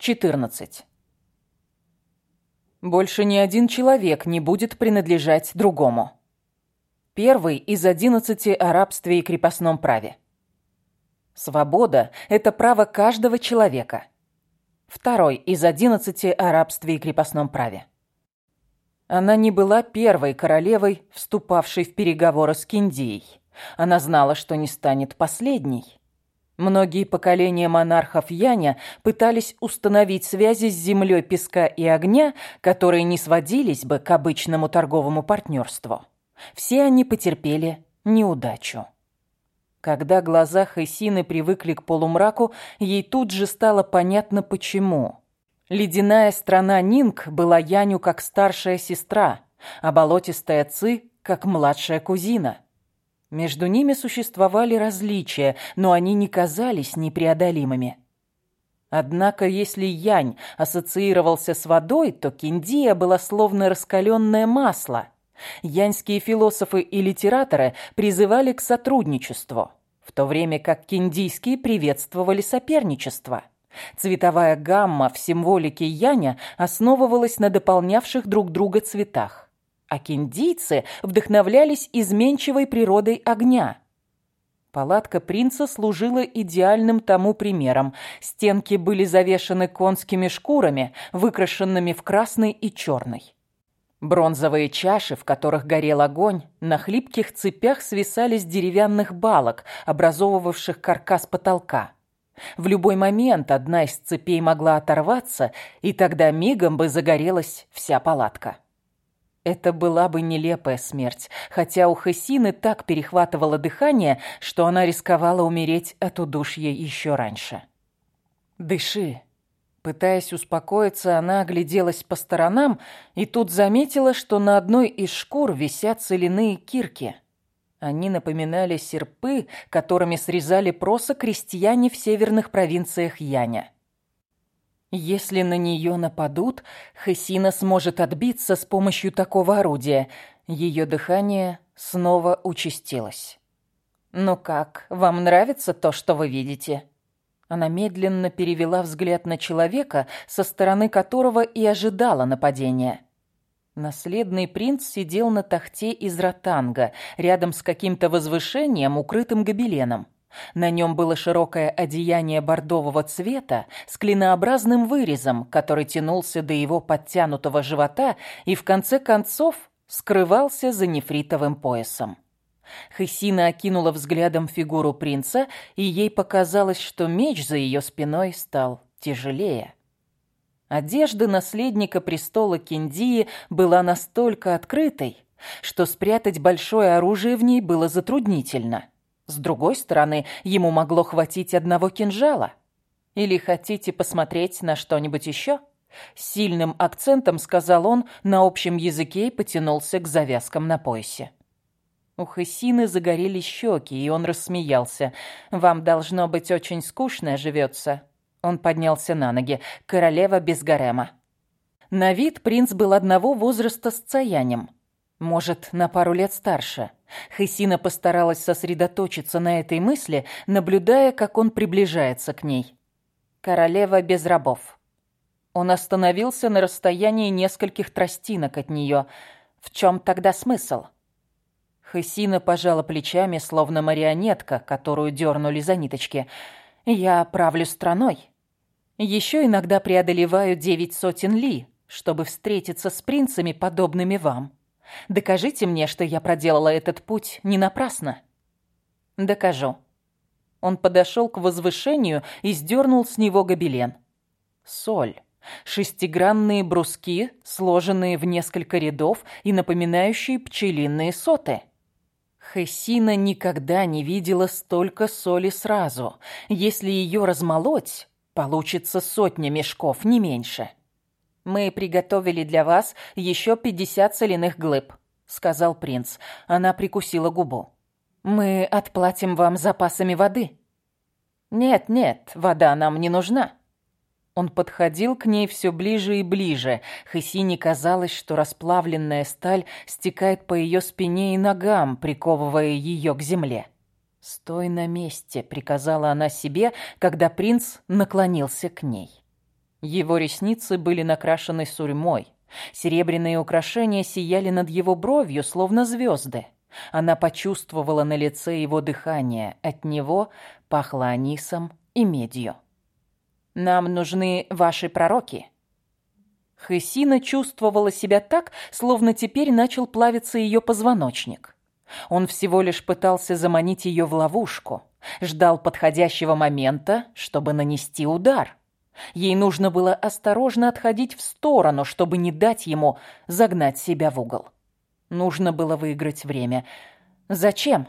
14. Больше ни один человек не будет принадлежать другому. Первый из одиннадцати о рабстве и крепостном праве. Свобода – это право каждого человека. Второй из одиннадцати о рабстве и крепостном праве. Она не была первой королевой, вступавшей в переговоры с Киндией. Она знала, что не станет последней. Многие поколения монархов Яня пытались установить связи с землей песка и огня, которые не сводились бы к обычному торговому партнерству. Все они потерпели неудачу. Когда глаза Хессины привыкли к полумраку, ей тут же стало понятно почему. Ледяная страна Нинг была Яню как старшая сестра, а болотистая Ци как младшая кузина. Между ними существовали различия, но они не казались непреодолимыми. Однако, если Янь ассоциировался с водой, то Киндия была словно раскаленное масло. Яньские философы и литераторы призывали к сотрудничеству, в то время как киндийские приветствовали соперничество. Цветовая гамма в символике Яня основывалась на дополнявших друг друга цветах а киндийцы вдохновлялись изменчивой природой огня. Палатка принца служила идеальным тому примером. Стенки были завешаны конскими шкурами, выкрашенными в красный и черный. Бронзовые чаши, в которых горел огонь, на хлипких цепях свисали с деревянных балок, образовывавших каркас потолка. В любой момент одна из цепей могла оторваться, и тогда мигом бы загорелась вся палатка. Это была бы нелепая смерть, хотя у Хасины так перехватывало дыхание, что она рисковала умереть от удушья еще раньше. «Дыши». Пытаясь успокоиться, она огляделась по сторонам и тут заметила, что на одной из шкур висят соляные кирки. Они напоминали серпы, которыми срезали проса крестьяне в северных провинциях Яня. Если на нее нападут, Хесина сможет отбиться с помощью такого орудия. Ее дыхание снова участилось. «Ну как, вам нравится то, что вы видите?» Она медленно перевела взгляд на человека, со стороны которого и ожидала нападения. Наследный принц сидел на тахте из ротанга, рядом с каким-то возвышением, укрытым гобеленом. На нем было широкое одеяние бордового цвета с клинообразным вырезом, который тянулся до его подтянутого живота и в конце концов скрывался за нефритовым поясом. Хысина окинула взглядом фигуру принца, и ей показалось, что меч за ее спиной стал тяжелее. Одежда наследника престола Киндии была настолько открытой, что спрятать большое оружие в ней было затруднительно. С другой стороны, ему могло хватить одного кинжала. Или хотите посмотреть на что-нибудь еще? Сильным акцентом сказал он на общем языке и потянулся к завязкам на поясе. У Хасины загорели щеки, и он рассмеялся. «Вам, должно быть, очень скучно живется». Он поднялся на ноги. «Королева без гарема». На вид принц был одного возраста с Цаянем. Может, на пару лет старше. Хесина постаралась сосредоточиться на этой мысли, наблюдая, как он приближается к ней. Королева без рабов. Он остановился на расстоянии нескольких тростинок от нее. В чем тогда смысл? Хесина пожала плечами, словно марионетка, которую дернули за ниточки. «Я правлю страной. Еще иногда преодолеваю девять сотен ли, чтобы встретиться с принцами, подобными вам». Докажите мне, что я проделала этот путь не напрасно. Докажу. Он подошел к возвышению и сдернул с него гобелен. Соль. Шестигранные бруски, сложенные в несколько рядов и напоминающие пчелиные соты. Хессина никогда не видела столько соли сразу. Если ее размолоть, получится сотня мешков, не меньше. «Мы приготовили для вас еще пятьдесят соляных глыб», — сказал принц. Она прикусила губу. «Мы отплатим вам запасами воды». «Нет, нет, вода нам не нужна». Он подходил к ней все ближе и ближе. Хысине казалось, что расплавленная сталь стекает по ее спине и ногам, приковывая ее к земле. «Стой на месте», — приказала она себе, когда принц наклонился к ней. Его ресницы были накрашены сурьмой. Серебряные украшения сияли над его бровью, словно звезды. Она почувствовала на лице его дыхание. От него пахло анисом и медью. «Нам нужны ваши пророки». Хесина чувствовала себя так, словно теперь начал плавиться ее позвоночник. Он всего лишь пытался заманить ее в ловушку, ждал подходящего момента, чтобы нанести удар. Ей нужно было осторожно отходить в сторону, чтобы не дать ему загнать себя в угол. Нужно было выиграть время. Зачем?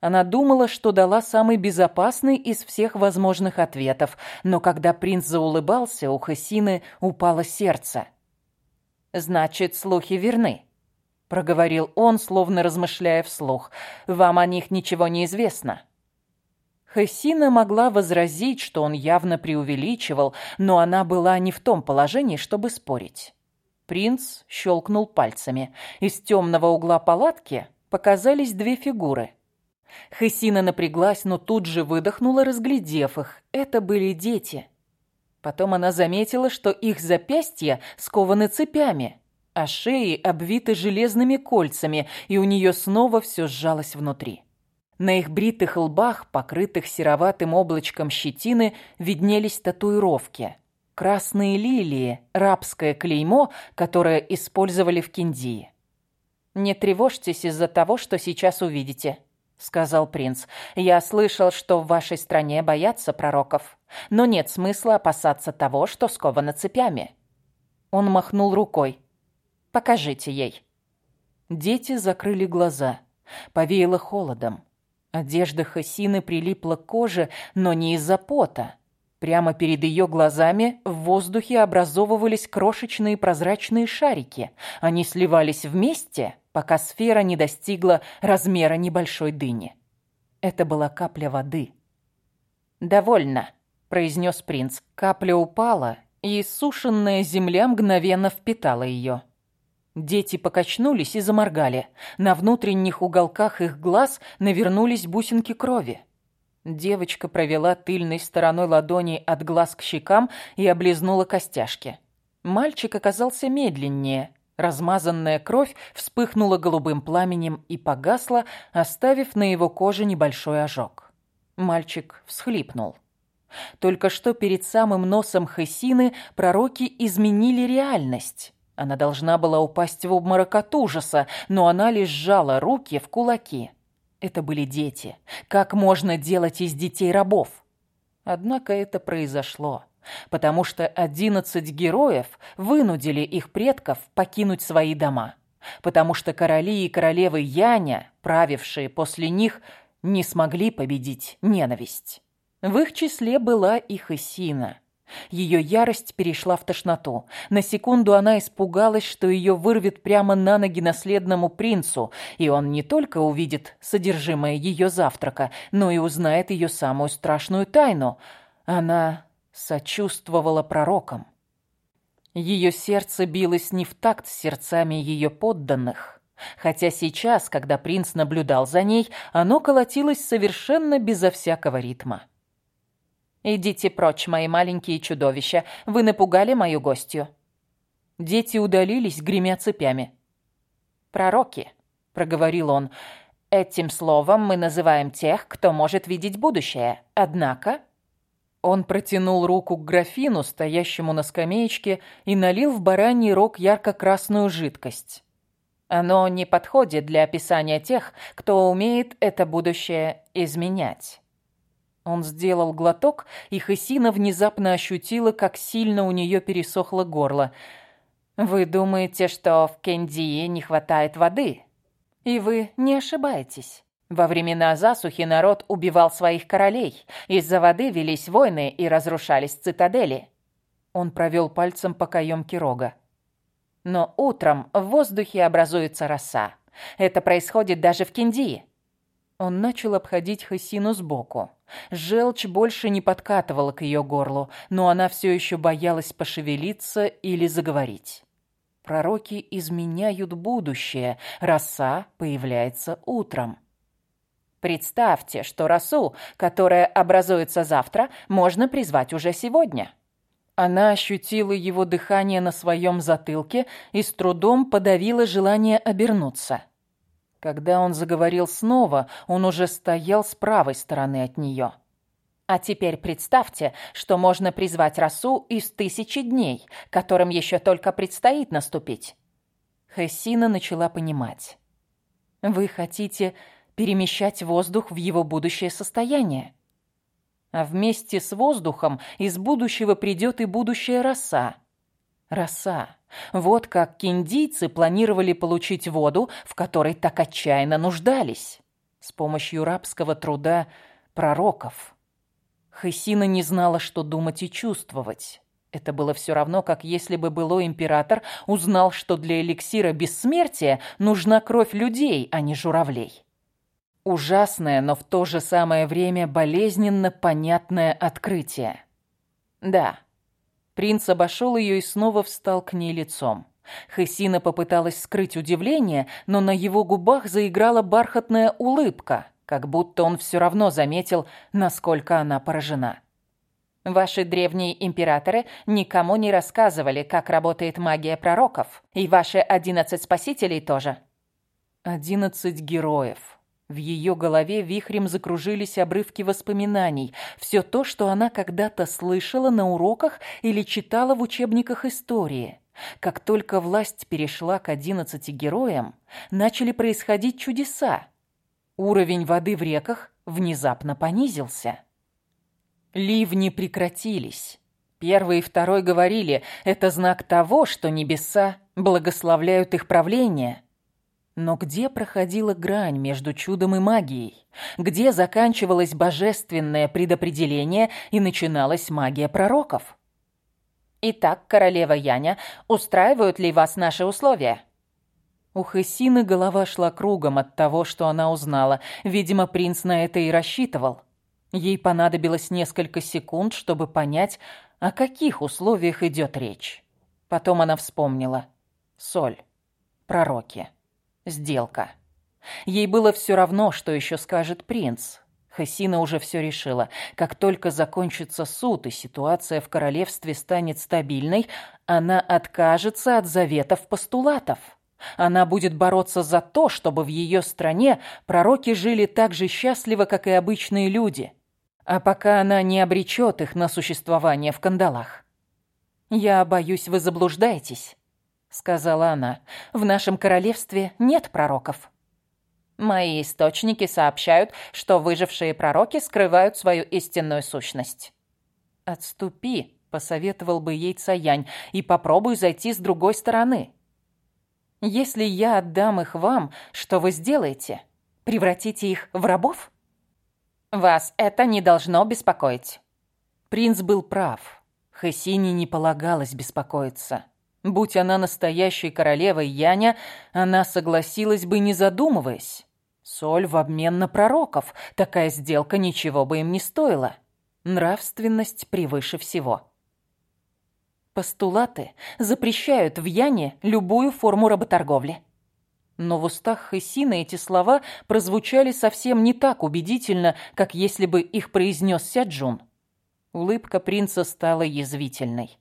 Она думала, что дала самый безопасный из всех возможных ответов, но когда принц заулыбался, у Хасины упало сердце. «Значит, слухи верны», — проговорил он, словно размышляя вслух. «Вам о них ничего не известно». Хасина могла возразить, что он явно преувеличивал, но она была не в том положении, чтобы спорить. Принц щелкнул пальцами. Из темного угла палатки показались две фигуры — Хысина напряглась, но тут же выдохнула, разглядев их. Это были дети. Потом она заметила, что их запястья скованы цепями, а шеи обвиты железными кольцами, и у нее снова все сжалось внутри. На их бритых лбах, покрытых сероватым облачком щетины, виднелись татуировки. Красные лилии, рабское клеймо, которое использовали в Киндии. «Не тревожьтесь из-за того, что сейчас увидите», сказал принц. «Я слышал, что в вашей стране боятся пророков, но нет смысла опасаться того, что сковано цепями». Он махнул рукой. «Покажите ей». Дети закрыли глаза. Повеяло холодом. Одежда Хасины прилипла к коже, но не из-за пота. Прямо перед ее глазами в воздухе образовывались крошечные прозрачные шарики. Они сливались вместе, пока сфера не достигла размера небольшой дыни. Это была капля воды. «Довольно», — произнес принц. Капля упала, и иссушенная земля мгновенно впитала ее. Дети покачнулись и заморгали. На внутренних уголках их глаз навернулись бусинки крови. Девочка провела тыльной стороной ладони от глаз к щекам и облизнула костяшки. Мальчик оказался медленнее. Размазанная кровь вспыхнула голубым пламенем и погасла, оставив на его коже небольшой ожог. Мальчик всхлипнул. Только что перед самым носом Хесины пророки изменили реальность. Она должна была упасть в обморок от ужаса, но она лишь сжала руки в кулаки. Это были дети. Как можно делать из детей рабов? Однако это произошло, потому что одиннадцать героев вынудили их предков покинуть свои дома, потому что короли и королевы Яня, правившие после них, не смогли победить ненависть. В их числе была и Хысина, ее ярость перешла в тошноту. На секунду она испугалась, что ее вырвет прямо на ноги наследному принцу, и он не только увидит содержимое ее завтрака, но и узнает ее самую страшную тайну. Она сочувствовала пророкам. Ее сердце билось не в такт с сердцами ее подданных. Хотя сейчас, когда принц наблюдал за ней, оно колотилось совершенно безо всякого ритма. «Идите прочь, мои маленькие чудовища. Вы напугали мою гостью». Дети удалились, гремя цепями. «Пророки», — проговорил он, — «этим словом мы называем тех, кто может видеть будущее. Однако...» Он протянул руку к графину, стоящему на скамеечке, и налил в бараний рог ярко-красную жидкость. Оно не подходит для описания тех, кто умеет это будущее изменять. Он сделал глоток, и Хысина внезапно ощутила, как сильно у нее пересохло горло. «Вы думаете, что в Кендии не хватает воды?» «И вы не ошибаетесь. Во времена засухи народ убивал своих королей. Из-за воды велись войны и разрушались цитадели». Он провел пальцем по каемке рога. «Но утром в воздухе образуется роса. Это происходит даже в Кендии». Он начал обходить Хасину сбоку. Желчь больше не подкатывала к ее горлу, но она все еще боялась пошевелиться или заговорить. Пророки изменяют будущее, роса появляется утром. Представьте, что росу, которая образуется завтра, можно призвать уже сегодня. Она ощутила его дыхание на своем затылке и с трудом подавила желание обернуться. Когда он заговорил снова, он уже стоял с правой стороны от нее. А теперь представьте, что можно призвать росу из тысячи дней, которым еще только предстоит наступить. Хессина начала понимать. Вы хотите перемещать воздух в его будущее состояние? А вместе с воздухом из будущего придет и будущая роса. Роса. Вот как киндийцы планировали получить воду, в которой так отчаянно нуждались. С помощью рабского труда пророков. Хысина не знала, что думать и чувствовать. Это было все равно, как если бы былой император узнал, что для эликсира бессмертия нужна кровь людей, а не журавлей. Ужасное, но в то же самое время болезненно понятное открытие. Да. Принц обошел ее и снова встал к ней лицом. Хесина попыталась скрыть удивление, но на его губах заиграла бархатная улыбка, как будто он все равно заметил, насколько она поражена. Ваши древние императоры никому не рассказывали, как работает магия пророков, и ваши одиннадцать спасителей тоже. Одиннадцать героев. В ее голове вихрем закружились обрывки воспоминаний. Все то, что она когда-то слышала на уроках или читала в учебниках истории. Как только власть перешла к одиннадцати героям, начали происходить чудеса. Уровень воды в реках внезапно понизился. Ливни прекратились. Первый и второй говорили, это знак того, что небеса благословляют их правление – но где проходила грань между чудом и магией? Где заканчивалось божественное предопределение и начиналась магия пророков? «Итак, королева Яня, устраивают ли вас наши условия?» У Хессины голова шла кругом от того, что она узнала. Видимо, принц на это и рассчитывал. Ей понадобилось несколько секунд, чтобы понять, о каких условиях идет речь. Потом она вспомнила. Соль. Пророки. Сделка. Ей было все равно, что еще скажет принц. Хасина уже все решила. Как только закончится суд и ситуация в королевстве станет стабильной, она откажется от заветов постулатов. Она будет бороться за то, чтобы в ее стране пророки жили так же счастливо, как и обычные люди. А пока она не обречет их на существование в кандалах. «Я боюсь, вы заблуждаетесь сказала она. «В нашем королевстве нет пророков». «Мои источники сообщают, что выжившие пророки скрывают свою истинную сущность». «Отступи», — посоветовал бы ей Цаянь, «и попробуй зайти с другой стороны». «Если я отдам их вам, что вы сделаете? Превратите их в рабов?» «Вас это не должно беспокоить». Принц был прав. Хессине не полагалось беспокоиться. Будь она настоящей королевой Яня, она согласилась бы, не задумываясь. Соль в обмен на пророков. Такая сделка ничего бы им не стоила. Нравственность превыше всего. Постулаты запрещают в Яне любую форму работорговли. Но в устах Хессина эти слова прозвучали совсем не так убедительно, как если бы их произнес Сяджун. Улыбка принца стала язвительной.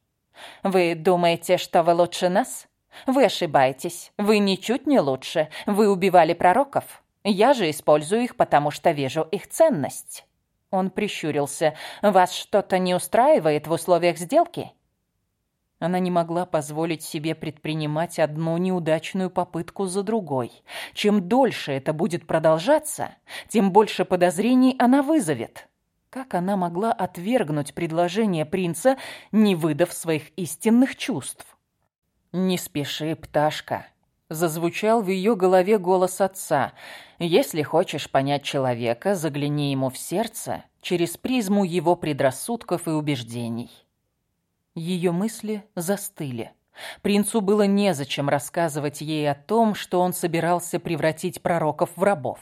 Вы думаете, что вы лучше нас? Вы ошибаетесь. Вы ничуть не лучше. Вы убивали пророков. Я же использую их, потому что вижу их ценность. Он прищурился. Вас что-то не устраивает в условиях сделки? Она не могла позволить себе предпринимать одну неудачную попытку за другой. Чем дольше это будет продолжаться, тем больше подозрений она вызовет. Как она могла отвергнуть предложение принца, не выдав своих истинных чувств? «Не спеши, пташка», — зазвучал в ее голове голос отца. «Если хочешь понять человека, загляни ему в сердце через призму его предрассудков и убеждений». Ее мысли застыли. Принцу было незачем рассказывать ей о том, что он собирался превратить пророков в рабов.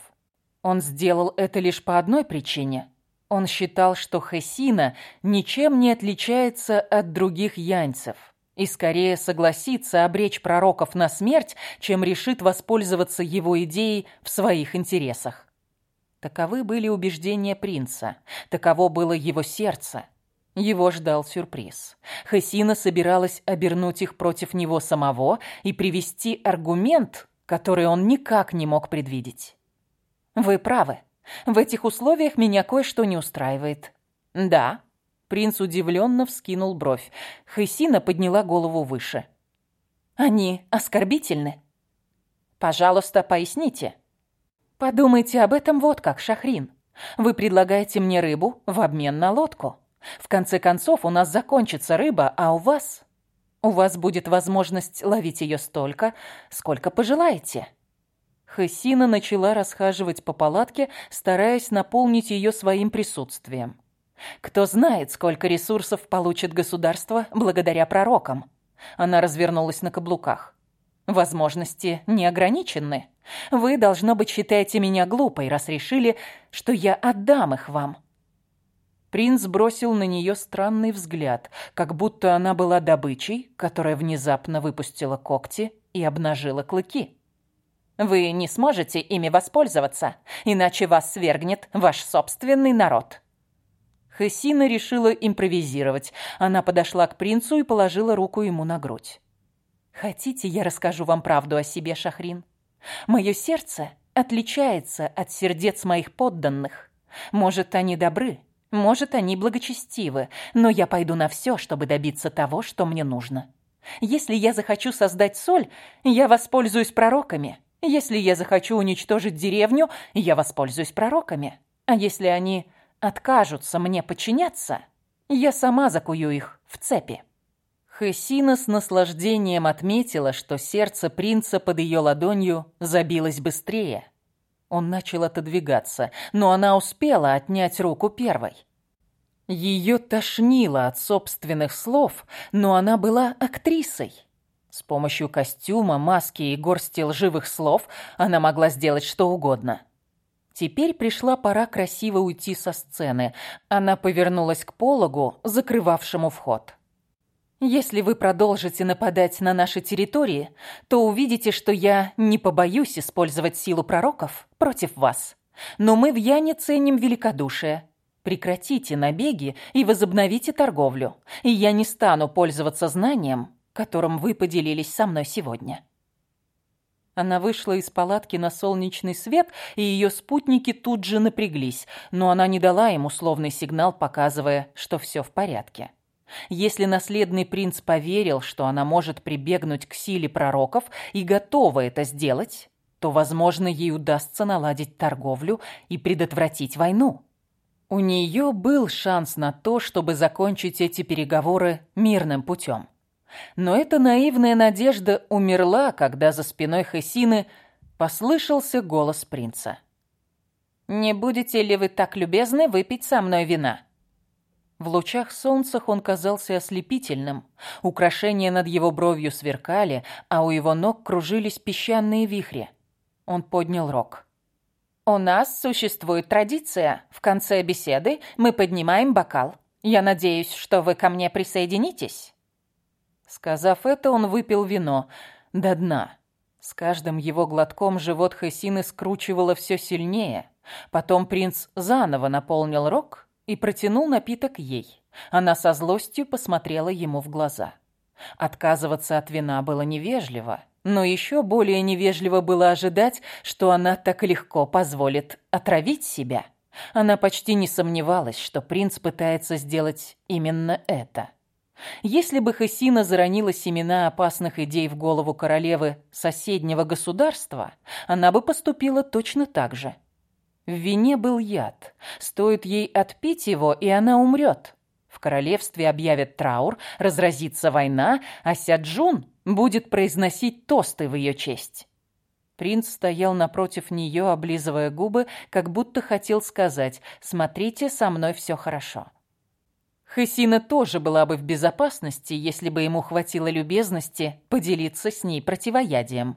Он сделал это лишь по одной причине — он считал, что Хесина ничем не отличается от других яньцев и скорее согласится обречь пророков на смерть, чем решит воспользоваться его идеей в своих интересах. Таковы были убеждения принца, таково было его сердце. Его ждал сюрприз. Хасина собиралась обернуть их против него самого и привести аргумент, который он никак не мог предвидеть. «Вы правы. В этих условиях меня кое-что не устраивает». «Да». Принц удивленно вскинул бровь. Хасина подняла голову выше. «Они оскорбительны?» «Пожалуйста, поясните». «Подумайте об этом вот как, Шахрин. Вы предлагаете мне рыбу в обмен на лодку. В конце концов, у нас закончится рыба, а у вас... У вас будет возможность ловить ее столько, сколько пожелаете». Хасина начала расхаживать по палатке, стараясь наполнить ее своим присутствием. Кто знает, сколько ресурсов получит государство благодаря пророкам. Она развернулась на каблуках. Возможности не ограничены. Вы, должно быть, считаете меня глупой, раз решили, что я отдам их вам. Принц бросил на нее странный взгляд, как будто она была добычей, которая внезапно выпустила когти и обнажила клыки. «Вы не сможете ими воспользоваться, иначе вас свергнет ваш собственный народ». Хессина решила импровизировать. Она подошла к принцу и положила руку ему на грудь. «Хотите, я расскажу вам правду о себе, Шахрин? Мое сердце отличается от сердец моих подданных. Может, они добры, может, они благочестивы, но я пойду на все, чтобы добиться того, что мне нужно. Если я захочу создать соль, я воспользуюсь пророками. Если я захочу уничтожить деревню, я воспользуюсь пророками. А если они откажутся мне подчиняться, я сама закую их в цепи. Хессина с наслаждением отметила, что сердце принца под ее ладонью забилось быстрее. Он начал отодвигаться, но она успела отнять руку первой. Ее тошнило от собственных слов, но она была актрисой. С помощью костюма, маски и горсти лживых слов она могла сделать что угодно. Теперь пришла пора красиво уйти со сцены. Она повернулась к пологу, закрывавшему вход. Если вы продолжите нападать на наши территории, то увидите, что я не побоюсь использовать силу пророков против вас. Но мы в Яне ценим великодушие. Прекратите набеги и возобновите торговлю, и я не стану пользоваться знанием, которым вы поделились со мной сегодня». Она вышла из палатки на солнечный свет, и ее спутники тут же напряглись, но она не дала им условный сигнал, показывая, что все в порядке. Если наследный принц поверил, что она может прибегнуть к силе пророков и готова это сделать, то, возможно, ей удастся наладить торговлю и предотвратить войну. У нее был шанс на то, чтобы закончить эти переговоры мирным путем. Но эта наивная надежда умерла, когда за спиной Хесины послышался голос принца. «Не будете ли вы так любезны выпить со мной вина?» В лучах солнца он казался ослепительным. Украшения над его бровью сверкали, а у его ног кружились песчаные вихри. Он поднял рог. «У нас существует традиция. В конце беседы мы поднимаем бокал. Я надеюсь, что вы ко мне присоединитесь». Сказав это, он выпил вино до дна. С каждым его глотком живот Хесины скручивало все сильнее. Потом принц заново наполнил рог и протянул напиток ей. Она со злостью посмотрела ему в глаза. Отказываться от вина было невежливо, но еще более невежливо было ожидать, что она так легко позволит отравить себя. Она почти не сомневалась, что принц пытается сделать именно это. Если бы Хасина заронила семена опасных идей в голову королевы соседнего государства, она бы поступила точно так же – в вине был яд. Стоит ей отпить его, и она умрет. В королевстве объявят траур, разразится война, а Сяджун будет произносить тосты в ее честь. Принц стоял напротив нее, облизывая губы, как будто хотел сказать «Смотрите, со мной все хорошо». Хасина тоже была бы в безопасности, если бы ему хватило любезности поделиться с ней противоядием.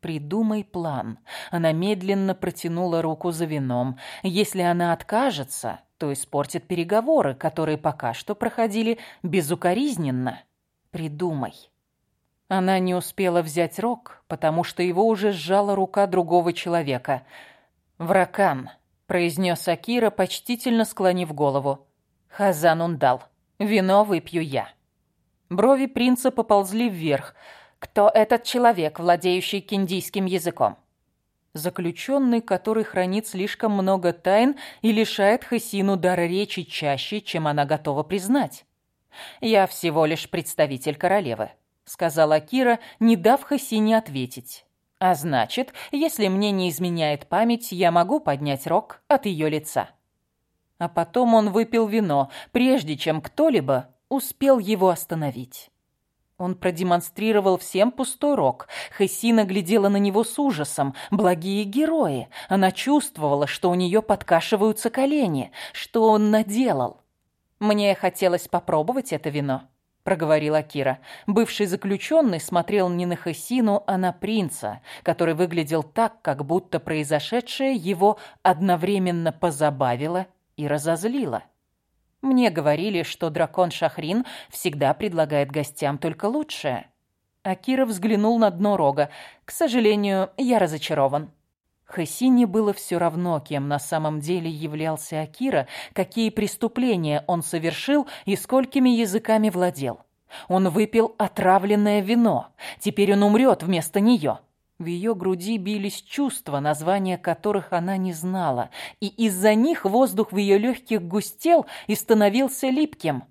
Придумай план. Она медленно протянула руку за вином. Если она откажется, то испортит переговоры, которые пока что проходили безукоризненно. Придумай. Она не успела взять рог, потому что его уже сжала рука другого человека. «Вракан», — произнес Акира, почтительно склонив голову. «Хазан Ундал». Вино выпью я. Брови принца поползли вверх. Кто этот человек, владеющий киндийским языком? Заключенный, который хранит слишком много тайн и лишает Хасину дара речи чаще, чем она готова признать. «Я всего лишь представитель королевы», — сказала Кира, не дав Хасине ответить. «А значит, если мне не изменяет память, я могу поднять рог от ее лица». А потом он выпил вино, прежде чем кто-либо успел его остановить. Он продемонстрировал всем пустой рог. Хессина глядела на него с ужасом. Благие герои. Она чувствовала, что у нее подкашиваются колени. Что он наделал? «Мне хотелось попробовать это вино», — проговорила Кира. Бывший заключенный смотрел не на Хессину, а на принца, который выглядел так, как будто произошедшее его одновременно позабавило и разозлило. Мне говорили, что дракон Шахрин всегда предлагает гостям только лучшее. Акира взглянул на дно рога. К сожалению, я разочарован. Хасине было все равно, кем на самом деле являлся Акира, какие преступления он совершил и сколькими языками владел. Он выпил отравленное вино. Теперь он умрет вместо нее. В ее груди бились чувства, названия которых она не знала, и из-за них воздух в ее легких густел и становился липким.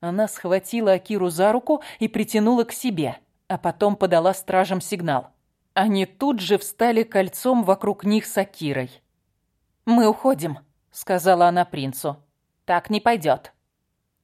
Она схватила Акиру за руку и притянула к себе, а потом подала стражам сигнал. Они тут же встали кольцом вокруг них с Акирой. «Мы уходим», — сказала она принцу. «Так не пойдет».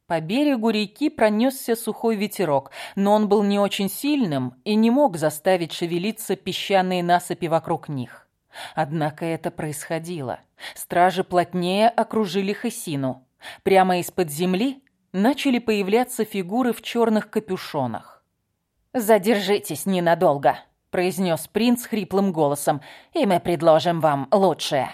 По берегу реки пронесся сухой ветерок, но он был не очень сильным и не мог заставить шевелиться песчаные насыпи вокруг них. Однако это происходило. Стражи плотнее окружили Хасину. Прямо из-под земли начали появляться фигуры в черных капюшонах. «Задержитесь ненадолго», — произнес принц хриплым голосом, «и мы предложим вам лучшее».